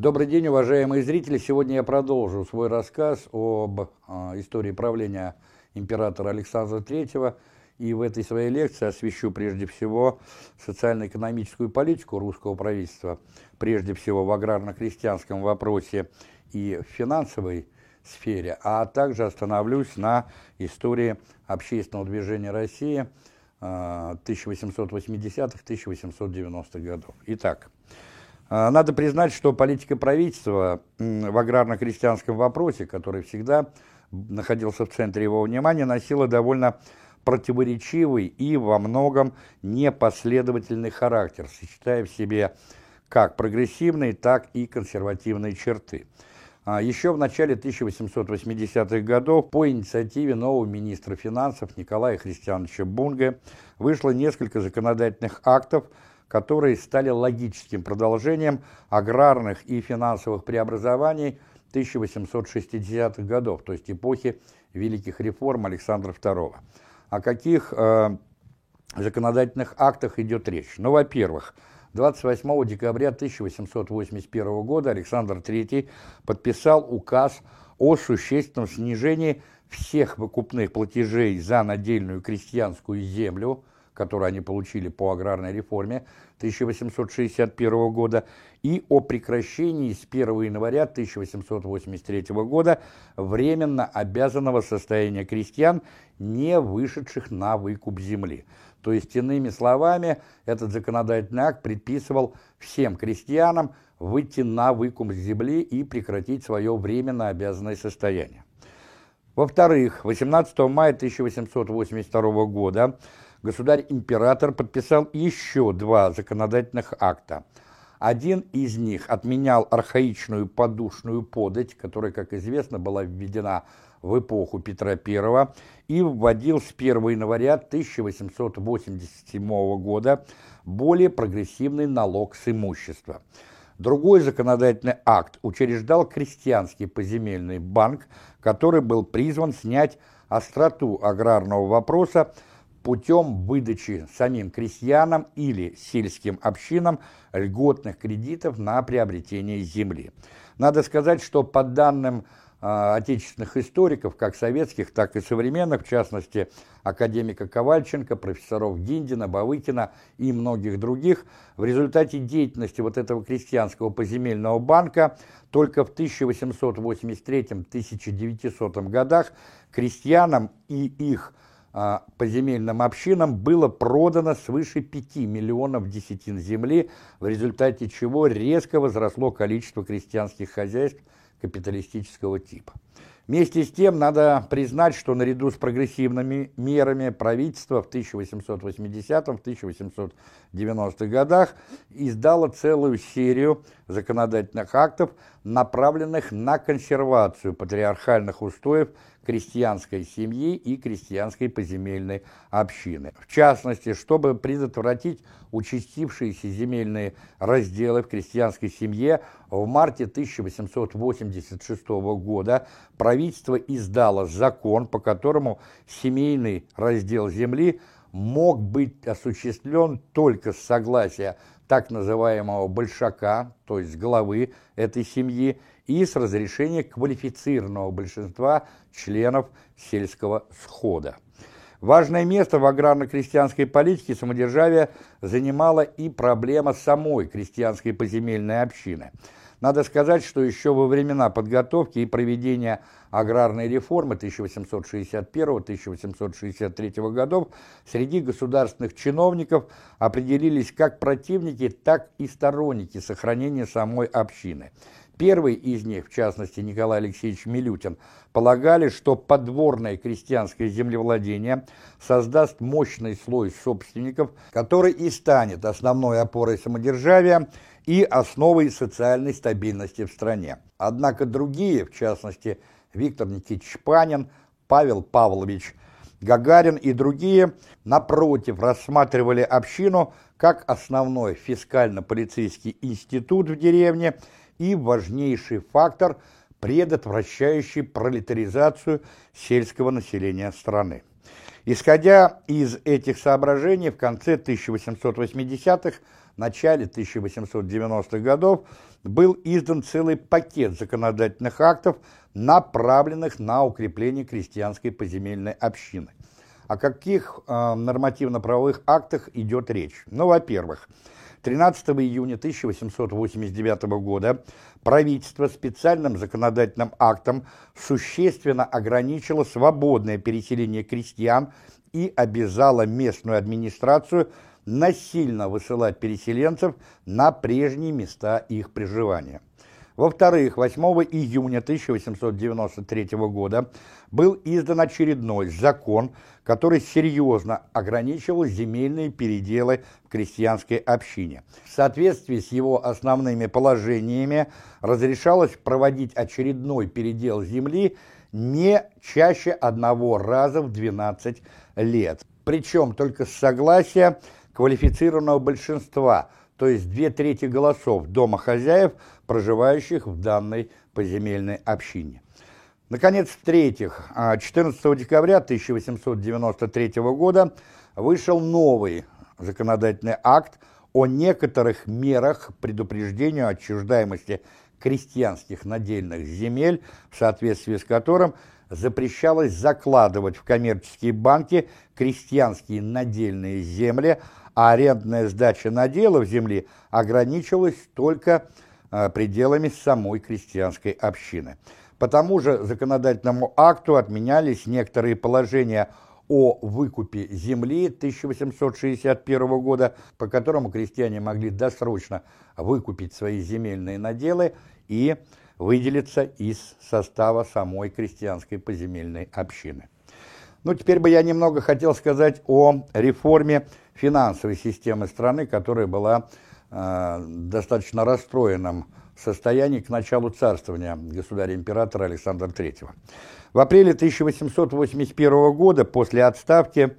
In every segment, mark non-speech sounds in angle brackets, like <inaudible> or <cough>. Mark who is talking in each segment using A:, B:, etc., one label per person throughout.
A: Добрый день, уважаемые зрители! Сегодня я продолжу свой рассказ об э, истории правления императора Александра III, и в этой своей лекции освещу прежде всего социально-экономическую политику русского правительства, прежде всего в аграрно-крестьянском вопросе и в финансовой сфере, а также остановлюсь на истории общественного движения России 1880-1890-х э, годов. Итак, а, надо признать, что политика правительства в аграрно-крестьянском вопросе, который всегда находился в центре его внимания, носила довольно противоречивый и во многом непоследовательный характер, сочетая в себе как прогрессивные, так и консервативные черты. А, еще в начале 1880-х годов по инициативе нового министра финансов Николая Христиановича Бунга вышло несколько законодательных актов, которые стали логическим продолжением аграрных и финансовых преобразований 1860-х годов, то есть эпохи великих реформ Александра II. О каких э, законодательных актах идет речь? Ну, во-первых, 28 декабря 1881 года Александр III подписал указ о существенном снижении всех выкупных платежей за надельную крестьянскую землю которую они получили по аграрной реформе 1861 года, и о прекращении с 1 января 1883 года временно обязанного состояния крестьян, не вышедших на выкуп земли. То есть, иными словами, этот законодательный акт предписывал всем крестьянам выйти на выкуп земли и прекратить свое временно обязанное состояние. Во-вторых, 18 мая 1882 года государь-император подписал еще два законодательных акта. Один из них отменял архаичную подушную подать, которая, как известно, была введена в эпоху Петра I и вводил с 1 января 1887 года более прогрессивный налог с имущества. Другой законодательный акт учреждал крестьянский поземельный банк, который был призван снять остроту аграрного вопроса путем выдачи самим крестьянам или сельским общинам льготных кредитов на приобретение земли. Надо сказать, что по данным э, отечественных историков, как советских, так и современных, в частности, академика Ковальченко, профессоров Гиндина, Бавыкина и многих других, в результате деятельности вот этого крестьянского поземельного банка только в 1883-1900 годах крестьянам и их а, по земельным общинам было продано свыше 5 миллионов десятин земли, в результате чего резко возросло количество крестьянских хозяйств капиталистического типа. Вместе с тем, надо признать, что наряду с прогрессивными мерами правительство в 1880-1890-х годах издало целую серию законодательных актов, направленных на консервацию патриархальных устоев крестьянской семьи и крестьянской поземельной общины. В частности, чтобы предотвратить участившиеся земельные разделы в крестьянской семье, в марте 1886 года правительство издало закон, по которому семейный раздел земли мог быть осуществлен только с согласия так называемого большака, то есть главы этой семьи, и с разрешения квалифицированного большинства членов сельского схода. Важное место в аграрно-крестьянской политике самодержавия занимала и проблема самой крестьянской поземельной общины – надо сказать, что еще во времена подготовки и проведения аграрной реформы 1861-1863 годов среди государственных чиновников определились как противники, так и сторонники сохранения самой общины. Первый из них, в частности Николай Алексеевич Милютин, полагали, что подворное крестьянское землевладение создаст мощный слой собственников, который и станет основной опорой самодержавия и основой социальной стабильности в стране. Однако другие, в частности Виктор Никитич Панин, Павел Павлович Гагарин и другие, напротив, рассматривали общину как основной фискально-полицейский институт в деревне и важнейший фактор, предотвращающий пролетаризацию сельского населения страны. Исходя из этих соображений, в конце 1880-х, начале 1890-х годов был издан целый пакет законодательных актов, направленных на укрепление крестьянской поземельной общины. О каких э, нормативно-правовых актах идет речь? Ну, во-первых, 13 июня 1889 года правительство специальным законодательным актом существенно ограничило свободное переселение крестьян и обязало местную администрацию насильно высылать переселенцев на прежние места их проживания. Во-вторых, 8 июня 1893 года был издан очередной закон, который серьезно ограничивал земельные переделы в крестьянской общине. В соответствии с его основными положениями разрешалось проводить очередной передел земли не чаще одного раза в 12 лет, причем только с согласия квалифицированного большинства, то есть две трети голосов дома хозяев, проживающих в данной поземельной общине. Наконец, в-третьих, 14 а, декабря 1893 года вышел новый законодательный акт о некоторых мерах предупреждения отчуждаемости крестьянских надельных земель, в соответствии с которым запрещалось закладывать в коммерческие банки крестьянские надельные земли, а арендная сдача наделов земли ограничивалась только пределами самой крестьянской общины. По тому же законодательному акту отменялись некоторые положения о выкупе земли 1861 года, по которому крестьяне могли досрочно выкупить свои земельные наделы и выделиться из состава самой крестьянской поземельной общины. Ну, теперь бы я немного хотел сказать о реформе финансовой системы страны, которая была достаточно расстроенным состоянии к началу царствования государя-императора Александра III. В апреле 1881 года, после отставки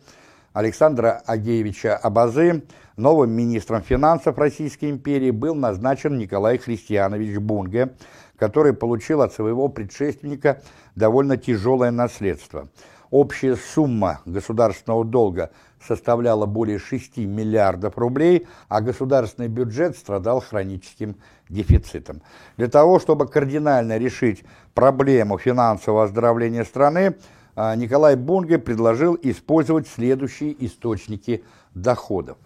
A: Александра Агеевича Абазы, новым министром финансов Российской империи был назначен Николай Христианович Бунге, который получил от своего предшественника довольно тяжелое наследство. Общая сумма государственного долга составляла более 6 миллиардов рублей, а государственный бюджет страдал хроническим дефицитом. Для того, чтобы кардинально решить проблему финансового оздоровления страны, а, Николай Бунге предложил использовать следующие источники доходов.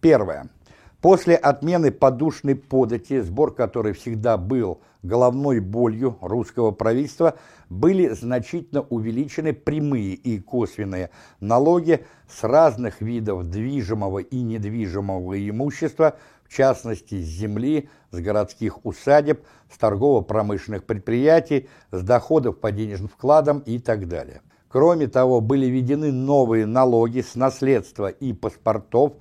A: Первое. После отмены подушной подати, сбор которой всегда был головной болью русского правительства, были значительно увеличены прямые и косвенные налоги с разных видов движимого и недвижимого имущества, в частности с земли, с городских усадеб, с торгово-промышленных предприятий, с доходов по денежным вкладам и так далее. Кроме того, были введены новые налоги с наследства и паспортов,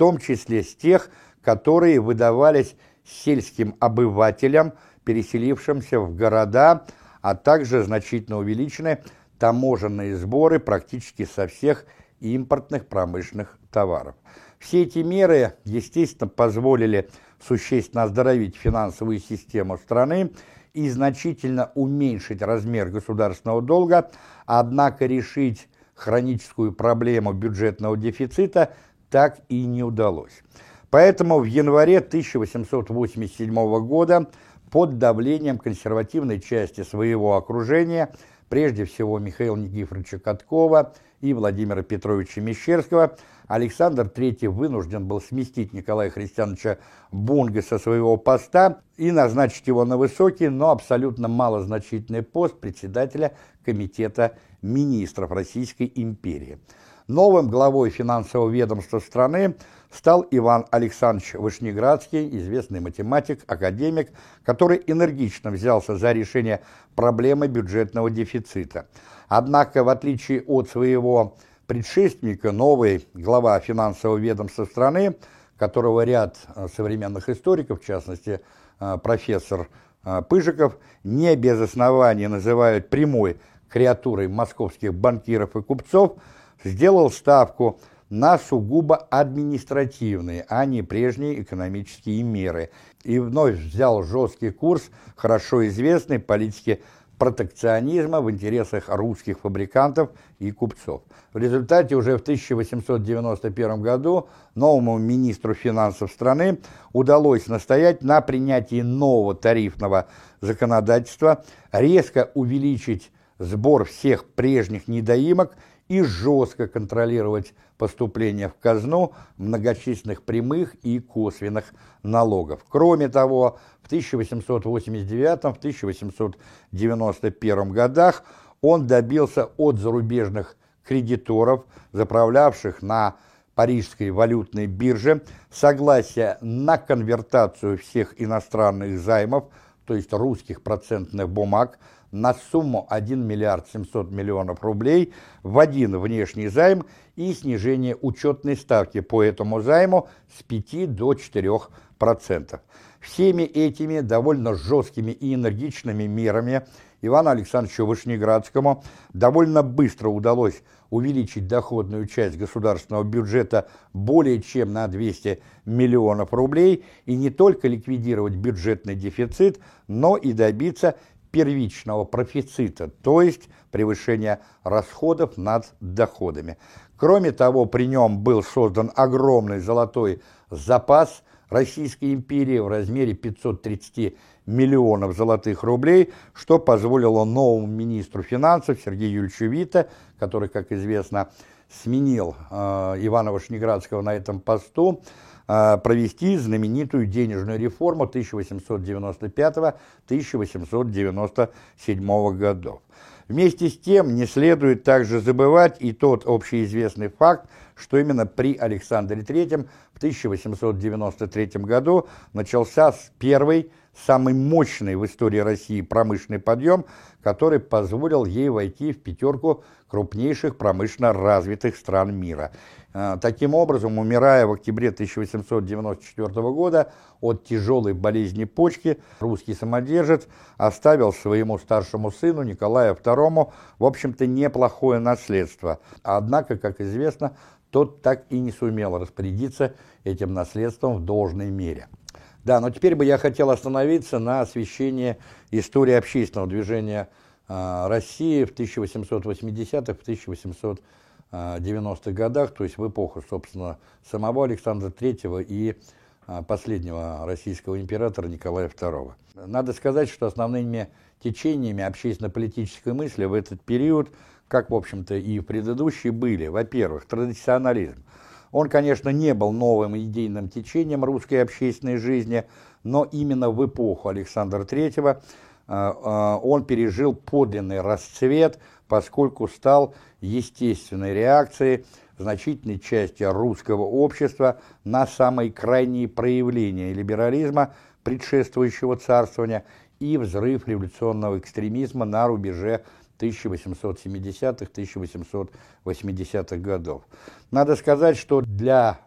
A: том числе с тех, которые выдавались сельским обывателям, переселившимся в города, а также значительно увеличены таможенные сборы практически со всех импортных промышленных товаров. Все эти меры, естественно, позволили существенно оздоровить финансовую систему страны и значительно уменьшить размер государственного долга, однако решить хроническую проблему бюджетного дефицита так и не удалось. Поэтому в январе 1887 года под давлением консервативной части своего окружения, прежде всего Михаила Никифоровича Каткова и Владимира Петровича Мещерского, Александр III вынужден был сместить Николая Христиановича Бунга со своего поста и назначить его на высокий, но абсолютно малозначительный пост председателя Комитета министров Российской империи. Новым главой финансового ведомства страны стал Иван Александрович Вышнеградский, известный математик, академик, который энергично взялся за решение проблемы бюджетного дефицита. Однако, в отличие от своего предшественника, новый глава финансового ведомства страны, которого ряд э, современных историков, в частности, э, профессор э, Пыжиков, не без основания называют прямой креатурой московских банкиров и купцов, сделал ставку на сугубо административные, а не прежние экономические меры, и вновь взял жесткий курс хорошо известной политики протекционизма в интересах русских фабрикантов и купцов. В результате уже в 1891 году новому министру финансов страны удалось настоять на принятии нового тарифного законодательства, резко увеличить сбор всех прежних недоимок и жестко контролировать поступления в казну многочисленных прямых и косвенных налогов. Кроме того, в 1889-1891 годах он добился от зарубежных кредиторов, заправлявших на Парижской валютной бирже, согласия на конвертацию всех иностранных займов, то есть русских процентных бумаг, на сумму 1 миллиард 700 миллионов рублей в один внешний займ и снижение учетной ставки по этому займу с 5 до 4%. Всеми этими довольно жесткими и энергичными мерами Ивану Александровичу Вышнеградскому довольно быстро удалось увеличить доходную часть государственного бюджета более чем на 200 миллионов рублей и не только ликвидировать бюджетный дефицит, но и добиться первичного профицита, то есть превышения расходов над доходами. Кроме того, при нем был создан огромный золотой запас Российской империи в размере 530 миллионов золотых рублей, что позволило новому министру финансов Сергею Юрьевичу Вита, который, как известно, сменил э, Ивана Вышнеградского на этом посту, провести знаменитую денежную реформу 1895-1897 годов. Вместе с тем не следует также забывать и тот общеизвестный факт, что именно при Александре III в 1893 году начался первый, самый мощный в истории России промышленный подъем, который позволил ей войти в пятерку крупнейших промышленно развитых стран мира. Э, таким образом, умирая в октябре 1894 года от тяжелой болезни почки, русский самодержец оставил своему старшему сыну Николаю II, в общем-то, неплохое наследство. Однако, как известно, тот так и не сумел распорядиться этим наследством в должной мере. Да, но теперь бы я хотел остановиться на освещении истории общественного движения э, России в 1880-х, в 1890-х годах, то есть в эпоху, собственно, самого Александра III и э, последнего российского императора Николая II. Надо сказать, что основными течениями общественно-политической мысли в этот период, как, в общем-то, и в предыдущие, были, во-первых, традиционализм. Он, конечно, не был новым идейным течением русской общественной жизни, но именно в эпоху Александра III э, он пережил подлинный расцвет, поскольку стал естественной реакцией значительной части русского общества на самые крайние проявления либерализма, предшествующего царствования, и взрыв революционного экстремизма на рубеже 1870-1880-х годов. Надо сказать, что для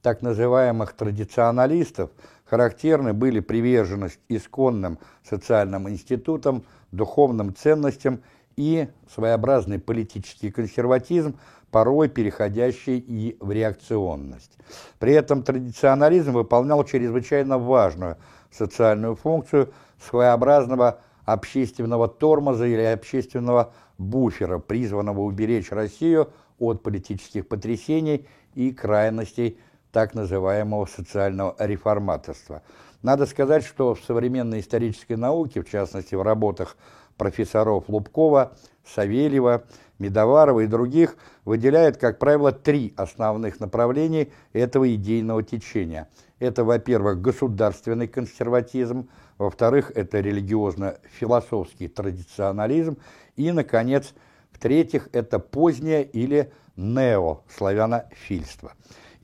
A: так называемых традиционалистов характерны были приверженность исконным социальным институтам, духовным ценностям и своеобразный политический консерватизм, порой переходящий и в реакционность. При этом традиционализм выполнял чрезвычайно важную социальную функцию своеобразного общественного тормоза или общественного буфера, призванного уберечь Россию от политических потрясений и крайностей так называемого социального реформаторства. Надо сказать, что в современной исторической науке, в частности в работах профессоров Лубкова, Савельева, Медоварова и других, выделяют, как правило, три основных направления этого идейного течения. Это, во-первых, государственный консерватизм, во-вторых, это религиозно-философский традиционализм, и, наконец, в-третьих, это позднее или неославянофильство.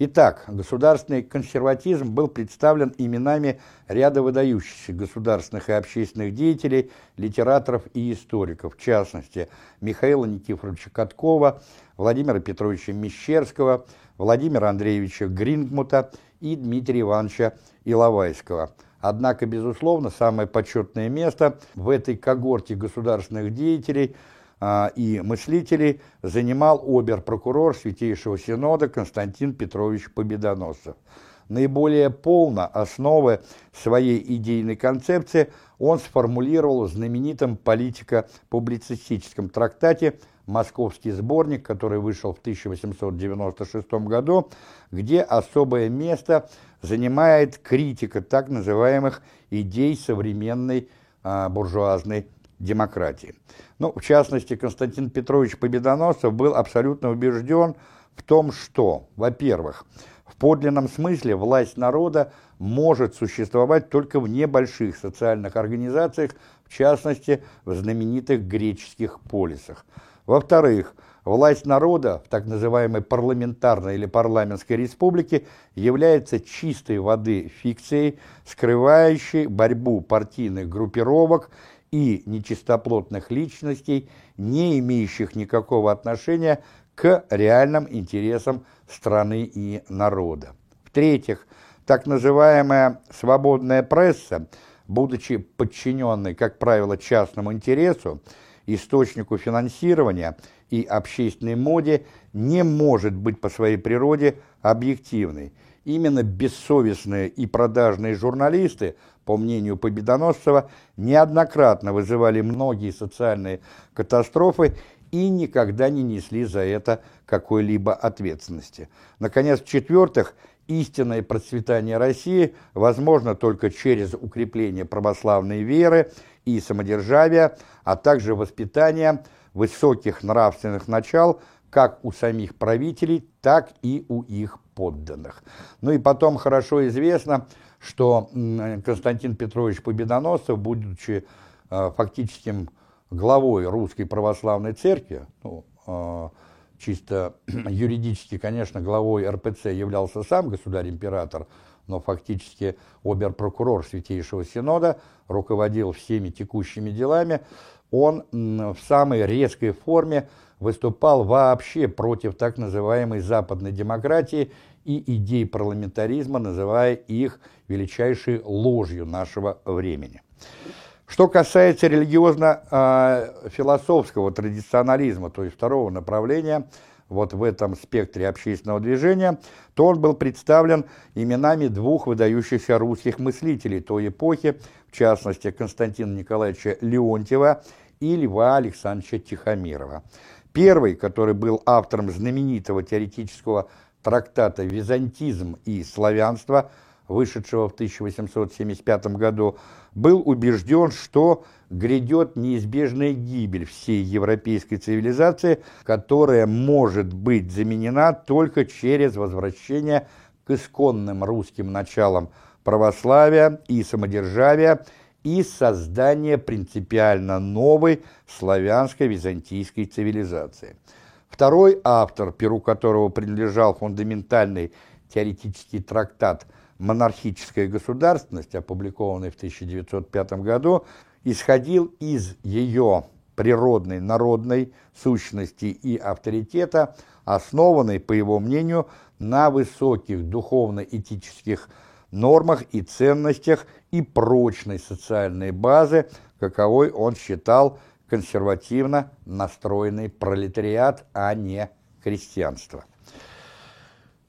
A: Итак, государственный консерватизм был представлен именами ряда выдающихся государственных и общественных деятелей, литераторов и историков, в частности, Михаила Никифоровича Каткова, Владимира Петровича Мещерского, Владимира Андреевича Грингмута и Дмитрия Ивановича Иловайского. Однако, безусловно, самое почетное место в этой когорте государственных деятелей – и мыслителей занимал обер-прокурор Святейшего Синода Константин Петрович Победоносцев. наиболее полно основы своей идейной концепции он сформулировал в знаменитом политико-публицистическом трактате «Московский сборник», который вышел в 1896 году, где особое место занимает критика так называемых идей современной а, буржуазной демократии. Ну, в частности, Константин Петрович Победоносов был абсолютно убежден в том, что, во-первых, в подлинном смысле власть народа может существовать только в небольших социальных организациях, в частности, в знаменитых греческих полисах. Во-вторых, власть народа в так называемой парламентарной или парламентской республике является чистой воды фикцией, скрывающей борьбу партийных группировок и нечистоплотных личностей, не имеющих никакого отношения к реальным интересам страны и народа. В-третьих, так называемая свободная пресса, будучи подчиненной, как правило, частному интересу, источнику финансирования и общественной моде, не может быть по своей природе объективной. Именно бессовестные и продажные журналисты, по мнению Победоносцева, неоднократно вызывали многие социальные катастрофы и никогда не несли за это какой-либо ответственности. Наконец, в-четвертых, истинное процветание России возможно только через укрепление православной веры и самодержавия, а также воспитание высоких нравственных начал как у самих правителей, так и у их подданных. Ну и потом хорошо известно, что Константин Петрович Победоносцев, будучи э, фактическим главой Русской Православной Церкви, ну, э, чисто <clears throat> юридически, конечно, главой РПЦ являлся сам государь-император, но фактически обер-прокурор Святейшего Синода руководил всеми текущими делами, он в самой резкой форме выступал вообще против так называемой западной демократии и идей парламентаризма, называя их величайшей ложью нашего времени. Что касается религиозно-философского традиционализма, то есть второго направления, вот в этом спектре общественного движения, то он был представлен именами двух выдающихся русских мыслителей той эпохи, в частности Константина Николаевича Леонтьева и Льва Александровича Тихомирова. Первый, который был автором знаменитого теоретического трактата «Византизм и славянство», вышедшего в 1875 году, был убежден, что грядет неизбежная гибель всей европейской цивилизации, которая может быть заменена только через возвращение к исконным русским началам православия и самодержавия и создание принципиально новой славянской византийской цивилизации. Второй автор, перу которого принадлежал фундаментальный теоретический трактат – «Монархическая государственность», опубликованный в 1905 году, исходил из ее природной народной сущности и авторитета, основанной, по его мнению, на высоких духовно-этических нормах и ценностях и прочной социальной базы, каковой он считал консервативно настроенный пролетариат, а не крестьянство.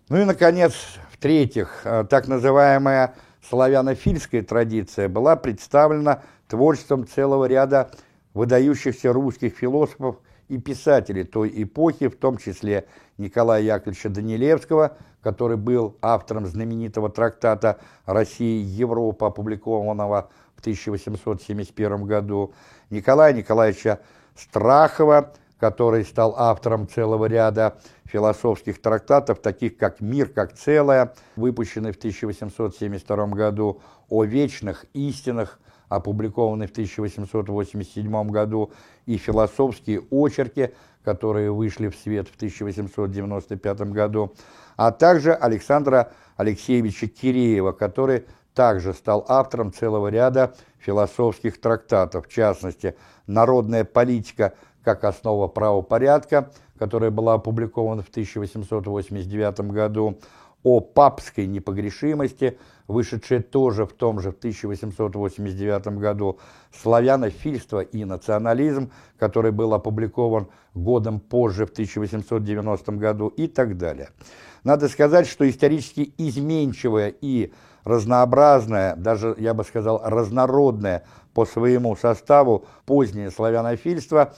A: Ну и, наконец, в-третьих, э, так называемая славянофильская традиция была представлена творчеством целого ряда выдающихся русских философов и писателей той эпохи, в том числе Николая Яковлевича Данилевского, который был автором знаменитого трактата «Россия и Европа», опубликованного в 1871 году, Николая Николаевича Страхова, который стал автором целого ряда философских трактатов, таких как «Мир как целое», выпущенный в 1872 году, «О вечных истинах», опубликованный в 1887 году, и «Философские очерки», которые вышли в свет в 1895 году, а также Александра Алексеевича Киреева, который также стал автором целого ряда философских трактатов, в частности «Народная политика как основа правопорядка», которая была опубликована в 1889 году, о папской непогрешимости, вышедшее тоже в том же в 1889 году, «Славянофильство и национализм», который был опубликован годом позже, в 1890 году и так далее. Надо сказать, что исторически изменчивая и разнообразная, даже, я бы сказал, разнородная по своему составу позднее славянофильство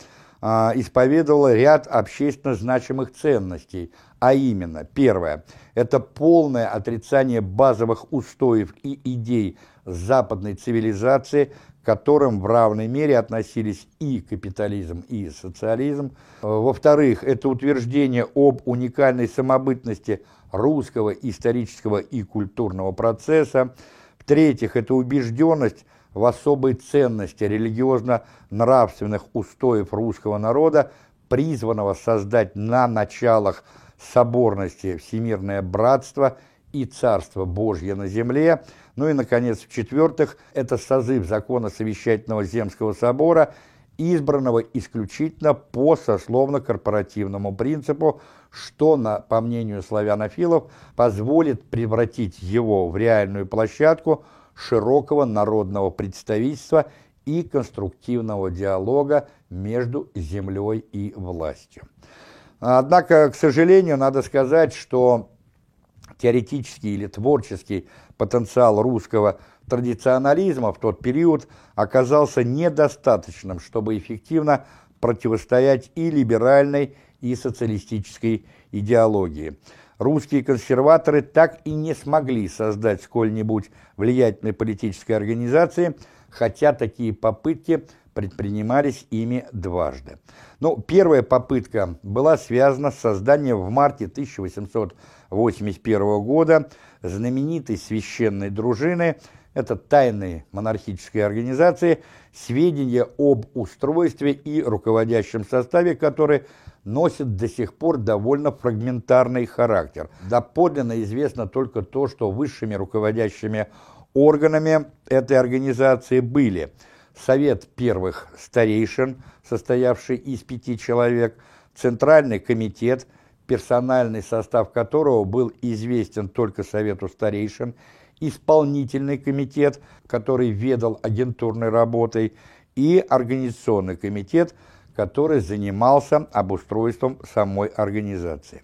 A: а, исповедовало ряд общественно значимых ценностей, а именно, первое, это полное отрицание базовых устоев и идей западной цивилизации, к которым в равной мере относились и капитализм, и социализм. Во-вторых, это утверждение об уникальной самобытности русского исторического и культурного процесса. В-третьих, это убежденность в особой ценности религиозно-нравственных устоев русского народа, призванного создать на началах соборности всемирное братство и Царство Божье на земле. Ну и, наконец, в-четвертых, это созыв закона Совещательного Земского собора, избранного исключительно по сословно-корпоративному принципу, что, на, по мнению славянофилов, позволит превратить его в реальную площадку широкого народного представительства и конструктивного диалога между землей и властью. Однако, к сожалению, надо сказать, что теоретический или творческий потенциал русского традиционализма в тот период оказался недостаточным, чтобы эффективно противостоять и либеральной, и социалистической идеологии. Русские консерваторы так и не смогли создать сколь-нибудь влиятельной политической организации, хотя такие попытки предпринимались ими дважды. Ну, первая попытка была связана с созданием в марте 1881 года знаменитой священной дружины, это тайной монархической организации, сведения об устройстве и руководящем составе которой носит до сих пор довольно фрагментарный характер. Доподлинно известно только то, что высшими руководящими органами этой организации были Совет первых старейшин, состоявший из пяти человек, Центральный комитет, персональный состав которого был известен только Совету старейшин, исполнительный комитет, который ведал агентурной работой, и организационный комитет – который занимался обустройством самой организации.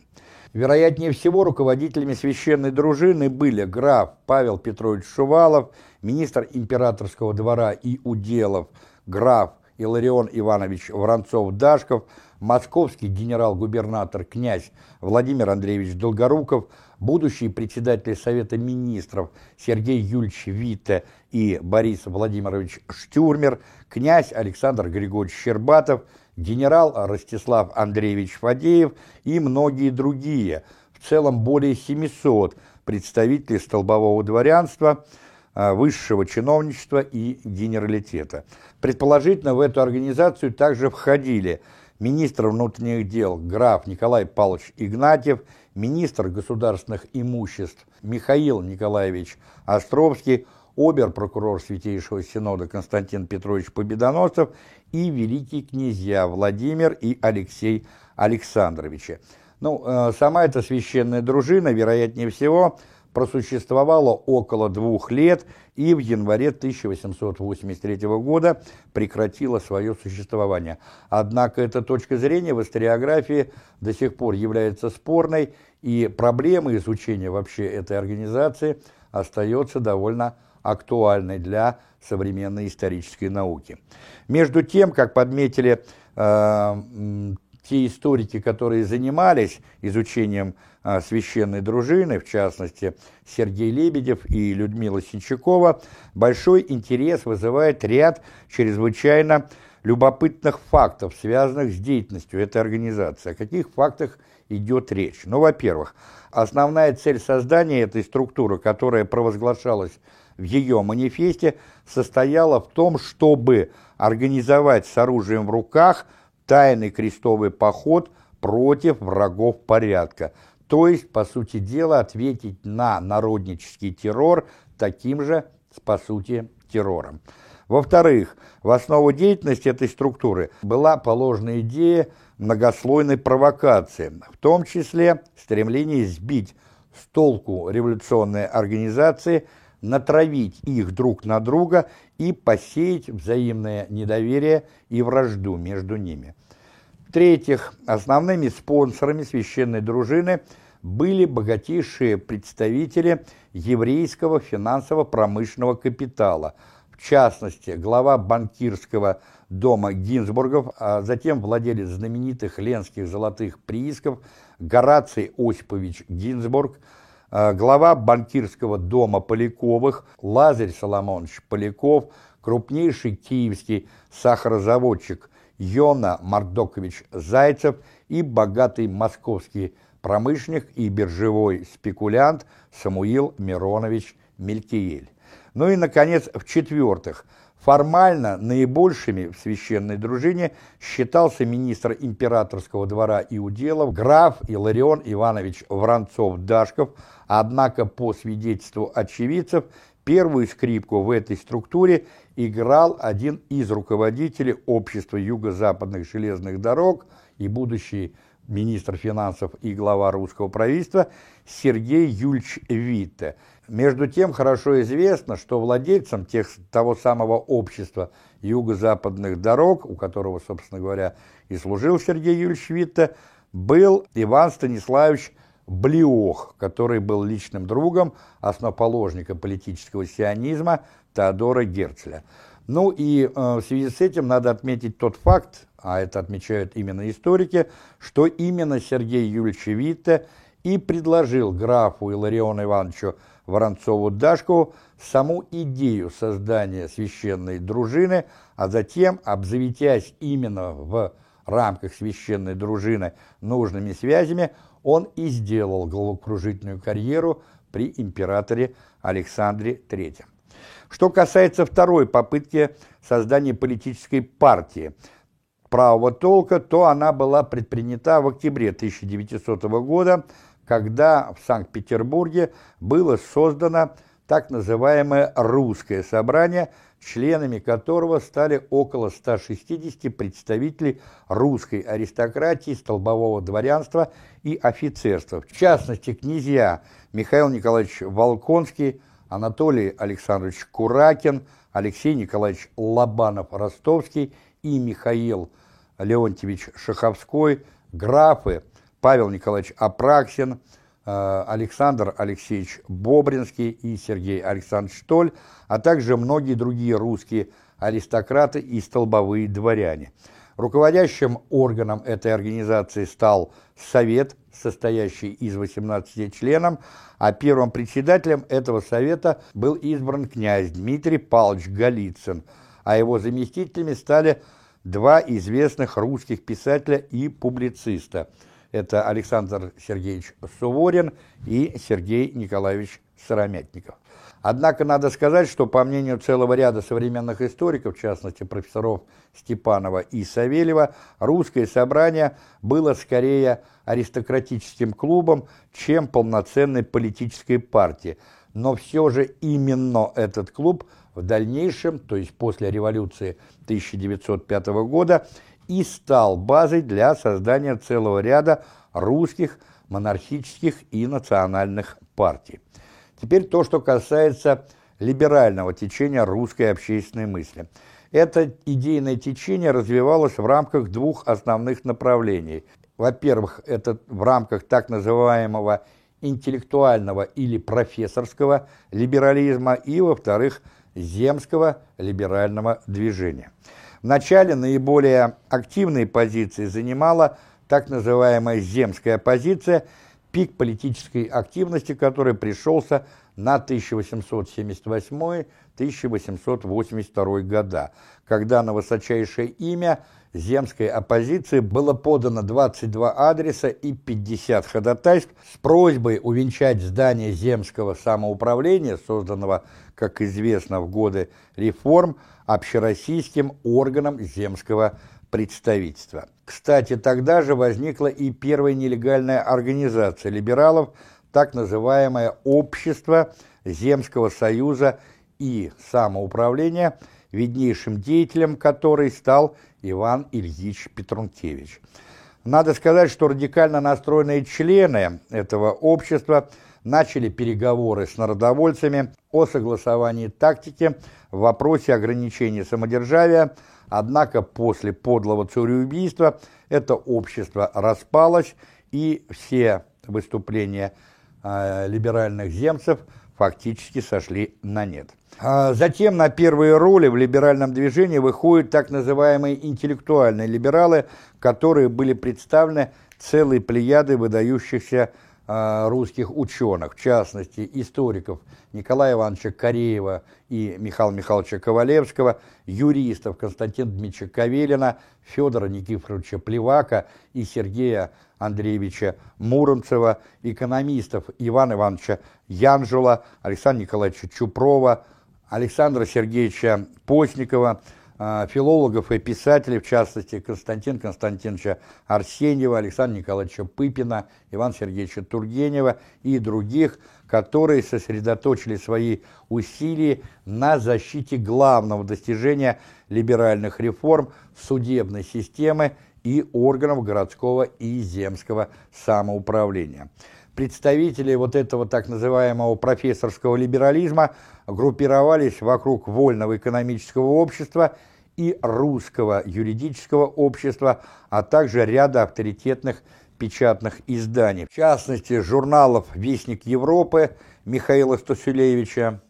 A: Вероятнее всего, руководителями священной дружины были граф Павел Петрович Шувалов, министр императорского двора и уделов, граф Иларион Иванович Воронцов-Дашков, московский генерал-губернатор князь Владимир Андреевич Долгоруков, будущий председатель Совета министров Сергей Юльевич Витте и Борис Владимирович Штюрмер, князь Александр Григорьевич Щербатов – генерал Ростислав Андреевич Фадеев и многие другие, в целом более 700 представителей столбового дворянства, а, высшего чиновничества и генералитета. Предположительно, в эту организацию также входили министр внутренних дел граф Николай Павлович Игнатьев, министр государственных имуществ Михаил Николаевич Островский, обер-прокурор Святейшего Синода Константин Петрович Победоносцев и великие князья Владимир и Алексей Александровичи. Ну, э, сама эта священная дружина, вероятнее всего, просуществовала около двух лет и в январе 1883 года прекратила свое существование. Однако эта точка зрения в историографии до сих пор является спорной, и проблема изучения вообще этой организации остается довольно актуальной для современной исторической науки. Между тем, как подметили э, те историки, которые занимались изучением э, священной дружины, в частности Сергей Лебедев и Людмила Синчакова, большой интерес вызывает ряд чрезвычайно любопытных фактов, связанных с деятельностью этой организации. О каких фактах идет речь? Ну, во-первых, основная цель создания этой структуры, которая провозглашалась в ее манифесте состояла в том, чтобы организовать с оружием в руках тайный крестовый поход против врагов порядка, то есть, по сути дела, ответить на народнический террор таким же, по сути, террором. Во-вторых, в основу деятельности этой структуры была положена идея многослойной провокации, в том числе стремление сбить с толку революционной организации, натравить их друг на друга и посеять взаимное недоверие и вражду между ними. В-третьих, основными спонсорами священной дружины были богатейшие представители еврейского финансово-промышленного капитала, в частности, глава банкирского дома Гинзбургов, а затем владелец знаменитых ленских золотых приисков Гораций Осипович Гинзбург, глава банкирского дома Поляковых Лазарь Соломонович Поляков, крупнейший киевский сахарозаводчик Йона Мардокович Зайцев и богатый московский промышленник и биржевой спекулянт Самуил Миронович Мелькиель. Ну и, наконец, в-четвертых, формально наибольшими в священной дружине считался министр императорского двора и уделов граф Иларион Иванович Воронцов-Дашков, однако по свидетельству очевидцев первую скрипку в этой структуре играл один из руководителей общества юго-западных железных дорог и будущий министр финансов и глава русского правительства Сергей Юльч Витте. Между тем, хорошо известно, что владельцем тех, того самого общества юго-западных дорог, у которого, собственно говоря, и служил Сергей Юльч Витте, был Иван Станиславович Блиох, который был личным другом основоположника политического сионизма Теодора Герцля. Ну и э, в связи с этим надо отметить тот факт, а это отмечают именно историки, что именно Сергей Юрьевич Витте и предложил графу Илариону Ивановичу Воронцову-Дашкову саму идею создания священной дружины, а затем, обзаведясь именно в рамках священной дружины нужными связями, он и сделал головокружительную карьеру при императоре Александре III. Что касается второй попытки создания политической партии правого толка, то она была предпринята в октябре 1900 года, когда в Санкт-Петербурге было создано так называемое «русское собрание», членами которого стали около 160 представителей русской аристократии, столбового дворянства и офицерства. В частности, князья Михаил Николаевич Волконский, Анатолий Александрович Куракин, Алексей Николаевич Лобанов-Ростовский и Михаил Леонтьевич Шаховской, графы Павел Николаевич Апраксин, э, Александр Алексеевич Бобринский и Сергей Александрович Штоль, а также многие другие русские аристократы и столбовые дворяне. Руководящим органом этой организации стал Совет, состоящий из 18 членов, а первым председателем этого совета был избран князь Дмитрий Павлович Голицын, а его заместителями стали два известных русских писателя и публициста. Это Александр Сергеевич Суворин и Сергей Николаевич Сыромятников. Однако надо сказать, что по мнению целого ряда современных историков, в частности профессоров Степанова и Савельева, русское собрание было скорее аристократическим клубом, чем полноценной политической партией. Но все же именно этот клуб в дальнейшем, то есть после революции 1905 года, и стал базой для создания целого ряда русских монархических и национальных партий. Теперь то, что касается либерального течения русской общественной мысли. Это идейное течение развивалось в рамках двух основных направлений. Во-первых, это в рамках так называемого интеллектуального или профессорского либерализма, и, во-вторых, земского либерального движения. Вначале наиболее активные позиции занимала так называемая земская оппозиция – пик политической активности которой пришелся на 1878-1882 года, когда на высочайшее имя земской оппозиции было подано 22 адреса и 50 ходатайств с просьбой увенчать здание земского самоуправления, созданного, как известно, в годы реформ, общероссийским органом земского представительства. Кстати, тогда же возникла и первая нелегальная организация либералов, так называемое «Общество Земского союза и самоуправления», виднейшим деятелем которой стал Иван Ильич Петрункевич. Надо сказать, что радикально настроенные члены этого общества начали переговоры с народовольцами о согласовании тактики в вопросе ограничения самодержавия, однако после подлого цареубийства это общество распалось, и все выступления э, либеральных земцев фактически сошли на нет. А затем на первые роли в либеральном движении выходят так называемые интеллектуальные либералы, которые были представлены целой плеядой выдающихся русских ученых, в частности, историков Николая Ивановича Кореева и Михаила Михайловича Ковалевского, юристов Константина Дмитриевича Кавелина, Федора Никифоровича Плевака и Сергея Андреевича Муромцева, экономистов Ивана Ивановича Янжула, Александра Николаевича Чупрова, Александра Сергеевича Постникова, филологов и писателей, в частности, Константина Константиновича Арсеньева, Александра Николаевича Пыпина, Ивана Сергеевича Тургенева и других, которые сосредоточили свои усилия на защите главного достижения либеральных реформ судебной системы и органов городского и земского самоуправления. Представители вот этого так называемого профессорского либерализма группировались вокруг вольного экономического общества и русского юридического общества, а также ряда авторитетных печатных изданий. В частности, журналов «Вестник Европы» Михаила Стасюлевича,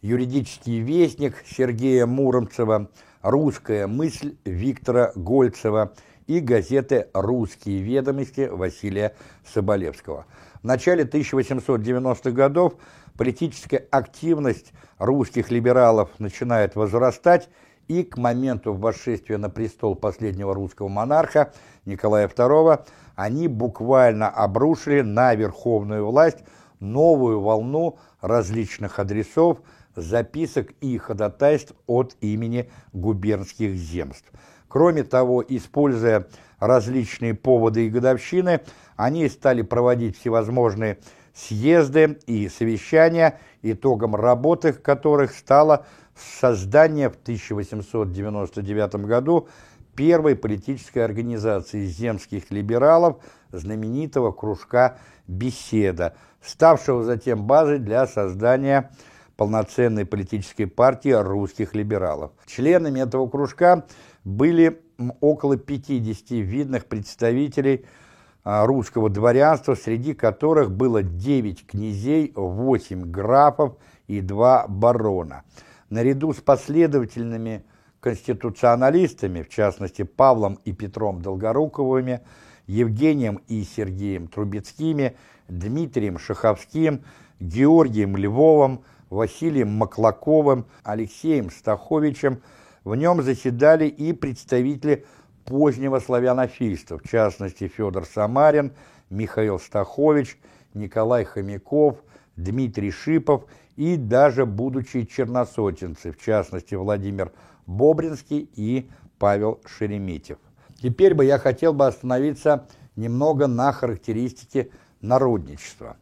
A: «Юридический вестник» Сергея Муромцева, «Русская мысль» Виктора Гольцева и газеты «Русские ведомости» Василия Соболевского. В начале 1890-х годов политическая активность русских либералов начинает возрастать, и к моменту восшествия на престол последнего русского монарха Николая II они буквально обрушили на верховную власть новую волну различных адресов, записок и ходатайств от имени губернских земств. Кроме того, используя различные поводы и годовщины, они стали проводить всевозможные съезды и совещания, итогом работы которых стало создание в 1899 году первой политической организации земских либералов, знаменитого кружка «Беседа», ставшего затем базой для создания полноценной политической партии русских либералов. Членами этого кружка были около 50 видных представителей а, русского дворянства, среди которых было 9 князей, 8 графов и 2 барона. Наряду с последовательными конституционалистами, в частности Павлом и Петром Долгоруковыми, Евгением и Сергеем Трубецкими, Дмитрием Шаховским, Георгием Львовым, Василием Маклаковым, Алексеем Стаховичем. В нем заседали и представители позднего славянофильства, в частности Федор Самарин, Михаил Стахович, Николай Хомяков, Дмитрий Шипов и даже будучи черносотенцы, в частности Владимир Бобринский и Павел Шереметьев. Теперь бы я хотел бы остановиться немного на характеристике народничества.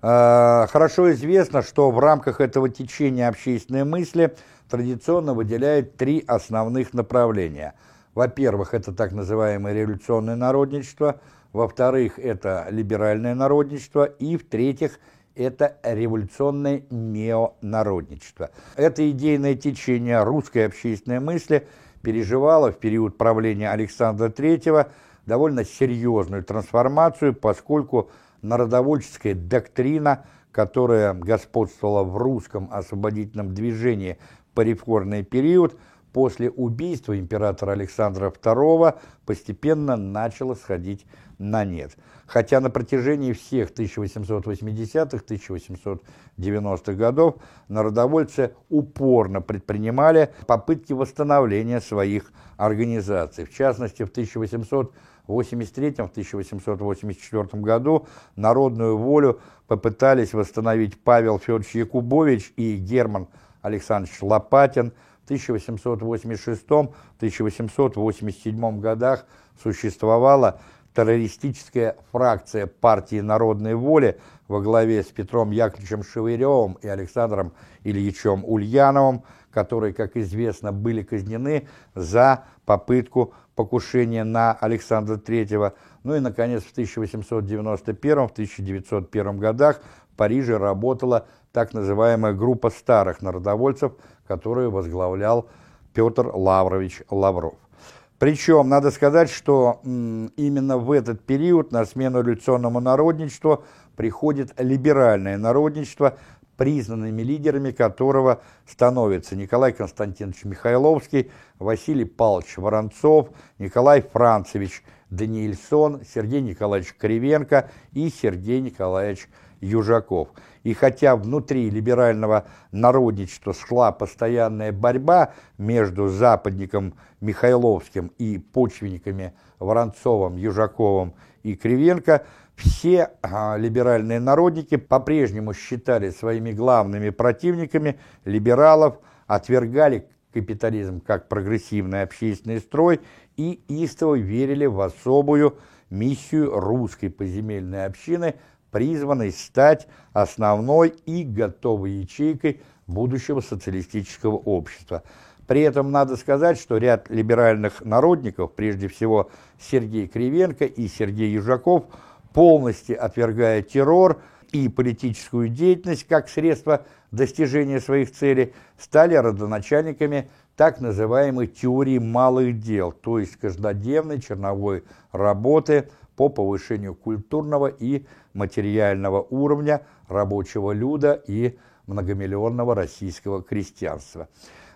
A: Э, хорошо известно, что в рамках этого течения общественной мысли традиционно выделяют три основных направления. Во-первых, это так называемое революционное народничество, во-вторых, это либеральное народничество, и в-третьих, это революционное неонародничество. Это идейное течение русской общественной мысли переживало в период правления Александра III довольно серьезную трансформацию, поскольку народовольческая доктрина, которая господствовала в русском освободительном движении по реформный период, после убийства императора Александра II постепенно начала сходить на нет. Хотя на протяжении всех 1880-1890-х годов народовольцы упорно предпринимали попытки восстановления своих организаций. В частности, в 1883-1884 году народную волю попытались восстановить Павел Федорович Якубович и Герман Александрович Лопатин. В 1886-1887 годах существовало террористическая фракция партии народной воли во главе с Петром Яковлевичем Шевыревым и Александром Ильичем Ульяновым, которые, как известно, были казнены за попытку покушения на Александра III. Ну и, наконец, в 1891-1901 годах в Париже работала так называемая группа старых народовольцев, которую возглавлял Петр Лаврович Лавров. Причем, надо сказать, что именно в этот период на смену революционному народничеству приходит либеральное народничество, признанными лидерами которого становятся Николай Константинович Михайловский, Василий Павлович Воронцов, Николай Францевич Даниэльсон, Сергей Николаевич Кривенко и Сергей Николаевич Южаков. И хотя внутри либерального народничества шла постоянная борьба между западником Михайловским и почвенниками Воронцовым, Южаковым и Кривенко, все а, либеральные народники по-прежнему считали своими главными противниками либералов, отвергали капитализм как прогрессивный общественный строй и истово верили в особую миссию русской поземельной общины – призванной стать основной и готовой ячейкой будущего социалистического общества. При этом надо сказать, что ряд либеральных народников, прежде всего Сергей Кривенко и Сергей Южаков, полностью отвергая террор и политическую деятельность как средство достижения своих целей, стали родоначальниками так называемой теории малых дел, то есть каждодневной черновой работы по повышению культурного и материального уровня рабочего люда и многомиллионного российского крестьянства.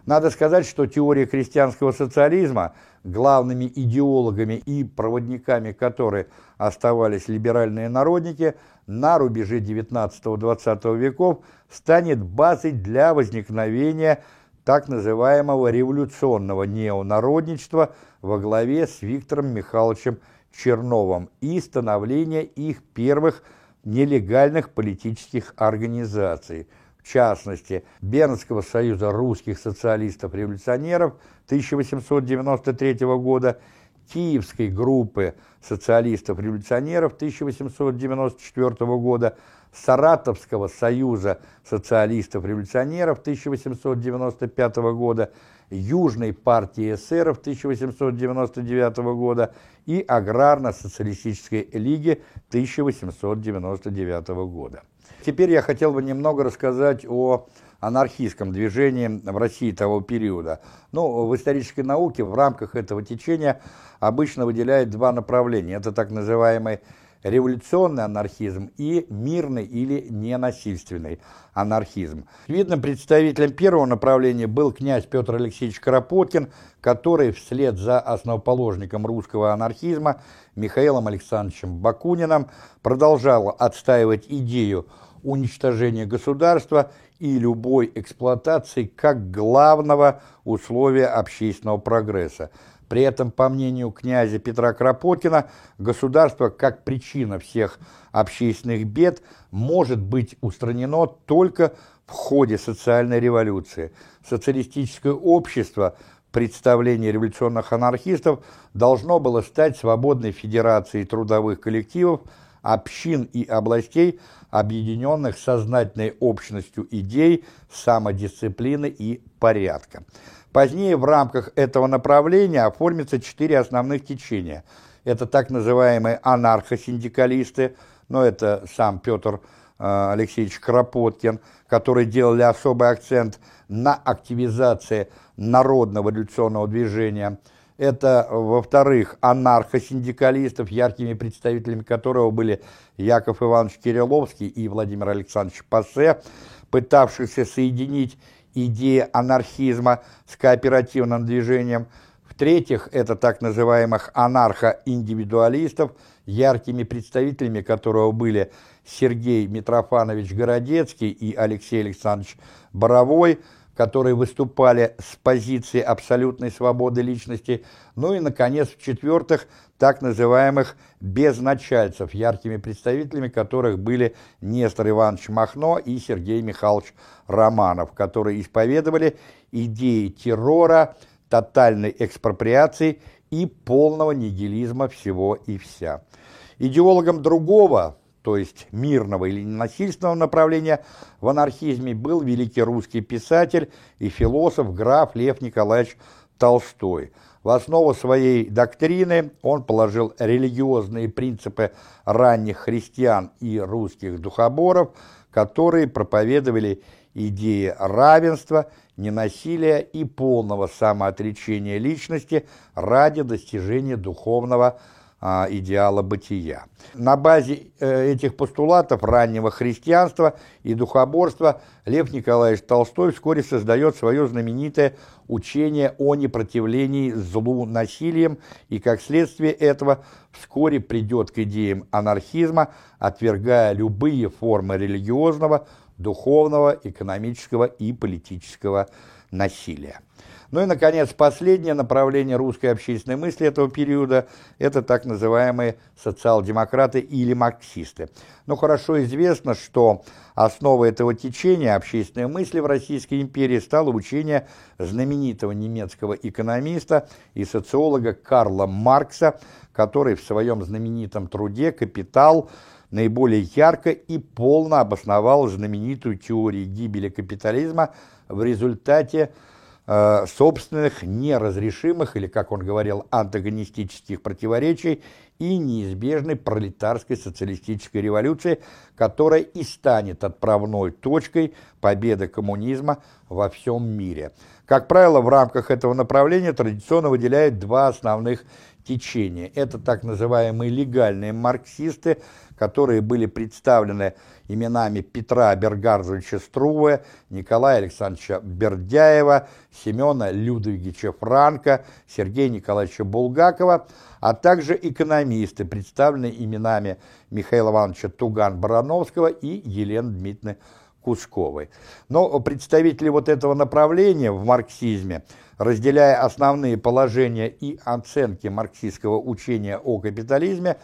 A: Надо сказать, что теория крестьянского социализма, главными идеологами и проводниками которой оставались либеральные народники, на рубеже 19-20 веков станет базой для возникновения так называемого революционного неонародничества во главе с Виктором Михайловичем Черновым и становление их первых нелегальных политических организаций, в частности, Бернского союза русских социалистов-революционеров 1893 года, Киевской группы социалистов-революционеров 1894 года, Саратовского союза социалистов-революционеров 1895 года, Южной партии эсеров 1899 года и Аграрно-социалистической лиги 1899 года. Теперь я хотел бы немного рассказать о анархистском движении в России того периода. Ну, в исторической науке в рамках этого течения обычно выделяют два направления. Это так называемый революционный анархизм и мирный или ненасильственный анархизм. Видным представителем первого направления был князь Петр Алексеевич Кропоткин, который вслед за основоположником русского анархизма Михаилом Александровичем Бакуниным продолжал отстаивать идею уничтожения государства и любой эксплуатации как главного условия общественного прогресса. При этом, по мнению князя Петра Кропоткина, государство как причина всех общественных бед может быть устранено только в ходе социальной революции. Социалистическое общество представление революционных анархистов должно было стать свободной федерацией трудовых коллективов, общин и областей, объединенных сознательной общностью идей, самодисциплины и порядка. Позднее в рамках этого направления оформятся четыре основных течения. Это так называемые анархосиндикалисты, но это сам Петр э, Алексеевич Кропоткин, который делали особый акцент на активизации народного революционного движения. Это, во-вторых, анархосиндикалистов, яркими представителями которого были Яков Иванович Кирилловский и Владимир Александрович Пассе, пытавшихся соединить идея анархизма с кооперативным движением. В-третьих, это так называемых анархо-индивидуалистов, яркими представителями которого были Сергей Митрофанович Городецкий и Алексей Александрович Боровой, которые выступали с позиции абсолютной свободы личности, ну и, наконец, в-четвертых, так называемых безначальцев, яркими представителями которых были Нестор Иванович Махно и Сергей Михайлович Романов, которые исповедовали идеи террора, тотальной экспроприации и полного нигилизма всего и вся. Идеологом другого, то есть мирного или ненасильственного направления в анархизме был великий русский писатель и философ граф Лев Николаевич Толстой. В основу своей доктрины он положил религиозные принципы ранних христиан и русских духоборов, которые проповедовали идеи равенства, ненасилия и полного самоотречения личности ради достижения духовного идеала бытия. На базе э, этих постулатов раннего христианства и духоборства Лев Николаевич Толстой вскоре создает свое знаменитое учение о непротивлении злу насилием и, как следствие этого, вскоре придет к идеям анархизма, отвергая любые формы религиозного, духовного, экономического и политического насилия. Ну и, наконец, последнее направление русской общественной мысли этого периода – это так называемые социал-демократы или марксисты. Но хорошо известно, что основой этого течения общественной мысли в Российской империи стало учение знаменитого немецкого экономиста и социолога Карла Маркса, который в своем знаменитом труде «Капитал» наиболее ярко и полно обосновал знаменитую теорию гибели капитализма в результате собственных неразрешимых, или, как он говорил, антагонистических противоречий и неизбежной пролетарской социалистической революции, которая и станет отправной точкой победы коммунизма во всем мире. Как правило, в рамках этого направления традиционно выделяют два основных течения. Это так называемые легальные марксисты, которые были представлены именами Петра Бергардовича Струве, Николая Александровича Бердяева, Семена Людвиговича Франка, Сергея Николаевича Булгакова, а также экономисты, представленные именами Михаила Ивановича Туган-Барановского и Елены Дмитриевны Кусковой. Но представители вот этого направления в марксизме, разделяя основные положения и оценки марксистского учения о капитализме,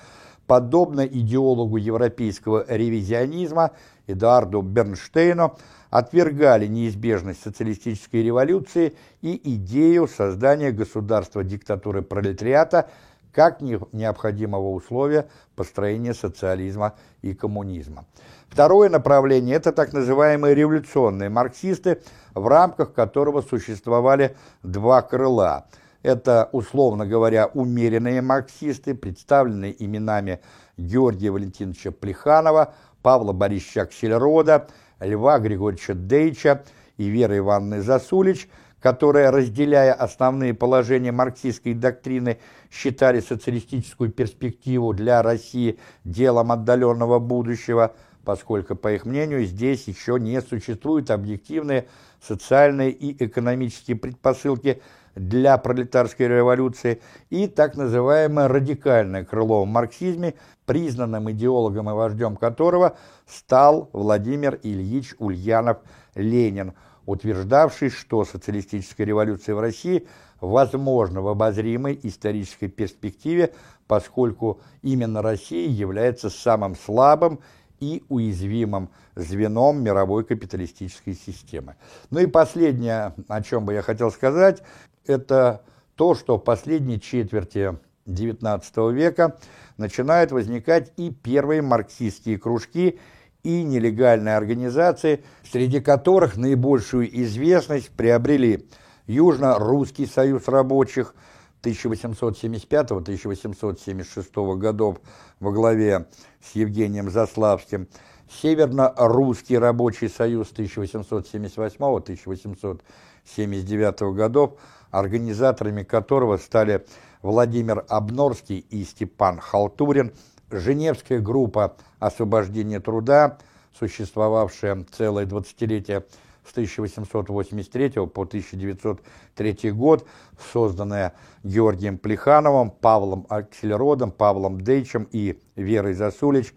A: подобно идеологу европейского ревизионизма Эдуарду Бернштейну, отвергали неизбежность социалистической революции и идею создания государства диктатуры пролетариата как необходимого условия построения социализма и коммунизма. Второе направление – это так называемые революционные марксисты, в рамках которого существовали два крыла – это, условно говоря, умеренные марксисты, представленные именами Георгия Валентиновича Плеханова, Павла Борисовича Аксельрода, Льва Григорьевича Дейча и Веры Ивановны Засулич, которые, разделяя основные положения марксистской доктрины, считали социалистическую перспективу для России делом отдаленного будущего, поскольку, по их мнению, здесь еще не существуют объективные социальные и экономические предпосылки для пролетарской революции и так называемое радикальное крыло в марксизме, признанным идеологом и вождем которого стал Владимир Ильич Ульянов-Ленин, утверждавший, что социалистическая революция в России возможна в обозримой исторической перспективе, поскольку именно Россия является самым слабым и уязвимым звеном мировой капиталистической системы. Ну и последнее, о чем бы я хотел сказать, это то, что в последней четверти XIX века начинают возникать и первые марксистские кружки и нелегальные организации, среди которых наибольшую известность приобрели Южно-Русский союз рабочих 1875-1876 годов во главе с Евгением Заславским, Северно-Русский рабочий союз 1878-1879 годов, организаторами которого стали Владимир Обнорский и Степан Халтурин, Женевская группа освобождения труда, существовавшая целое двадцатилетие с 1883 по 1903 год, созданная Георгием Плехановым, Павлом Акселеродом, Павлом Дейчем и Верой Засулич,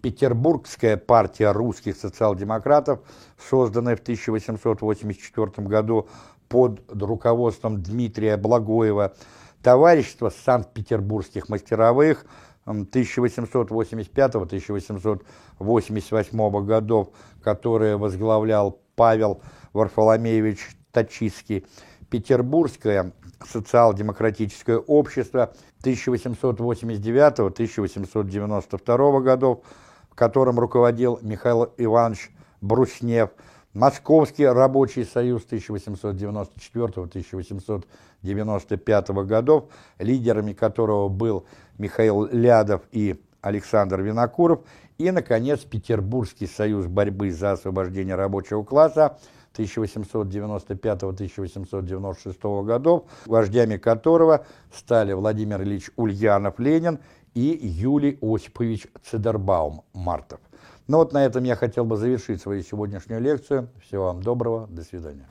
A: Петербургская партия русских социал-демократов, созданная в 1884 году под руководством Дмитрия Благоева, товарищество Санкт-Петербургских мастеровых 1885-1888 годов, которое возглавлял Павел Варфоломеевич Тачиский, Петербургское социал-демократическое общество 1889-1892 годов, в котором руководил Михаил Иванович Бруснев, Московский рабочий союз 1894-1895 годов, лидерами которого был Михаил Лядов и Александр Винокуров, и, наконец, Петербургский союз борьбы за освобождение рабочего класса 1895-1896 годов, вождями которого стали Владимир Ильич Ульянов-Ленин и Юлий Осипович Цедербаум-Мартов. Ну вот на этом я хотел бы завершить свою сегодняшнюю лекцию. Всего вам доброго, до свидания.